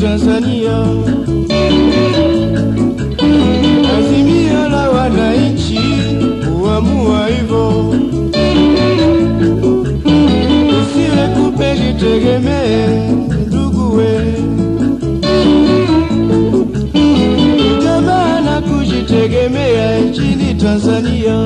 Tanzania, azimio la wananchi kuamua hivyo, usiwe kupe jitegemee, nduguwe, jamaa na kujitegemea nchini Tanzania,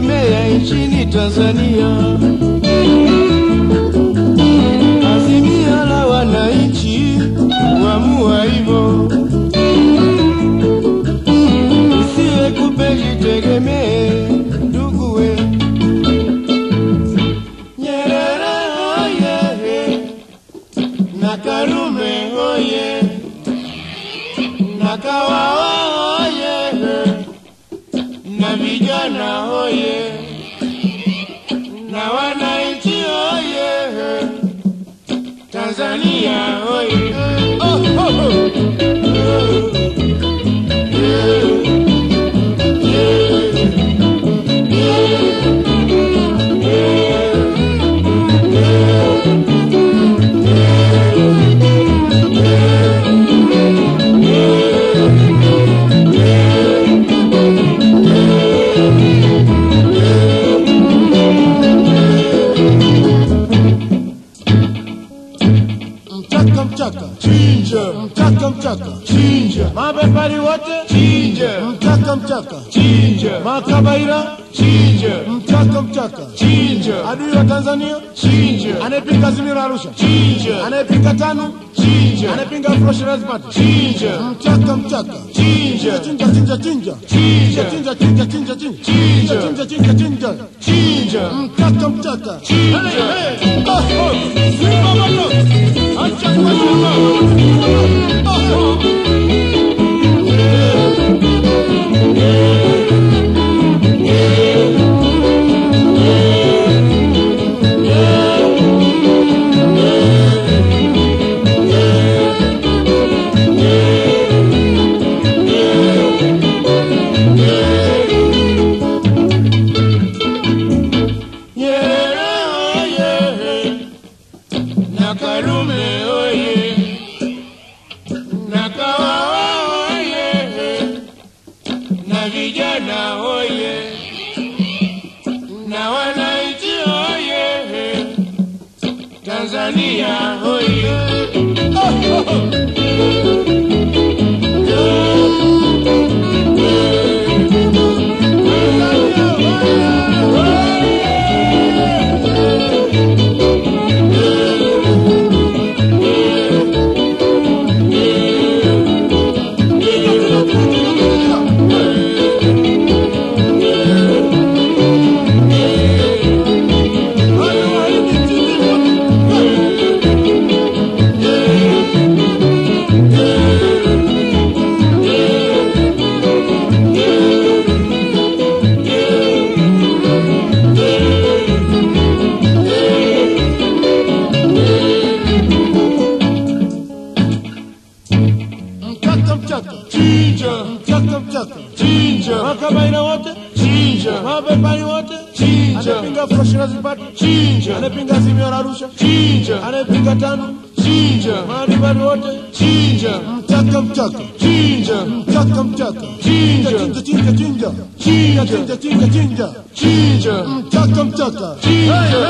kujitegemea nchini Tanzania, azimio la wananchi kuamua hivyo, Tanzania oye. Oh, oh, oh. Mchaka chinja, mabepari wote chinja, mchaka mchaka chinja, makabaila chinja, mchaka mchaka chinja, adui wa Tanzania? Chinja, anayepinga azimio Arusha. Chinja, anayepinga TANU chinja, anayepinga Afro Shirazi Party chinja, mchaka mchaka chinja, chinja chinja. Chinja chinja, chinja chinja. Chinja chinja Chinja. chinja chinja chinja chinja, mchaka mchaka na vijana oye, na wananchi oye, Tanzania oye. Mchaka mchaka chinja, makabaila wote chinja, mabepari wote chinja, anayepinga Afro Shirazi Party chinja, anayepinga azimio la Arusha chinja, anayepinga TANU chinja, maadibari wote chinja, mchaka mchaka chinja, mchaka mchaka Chinja. chinja chinja chinja Chinja. chinja chinja chinja chinja, mchaka mchaka chinja.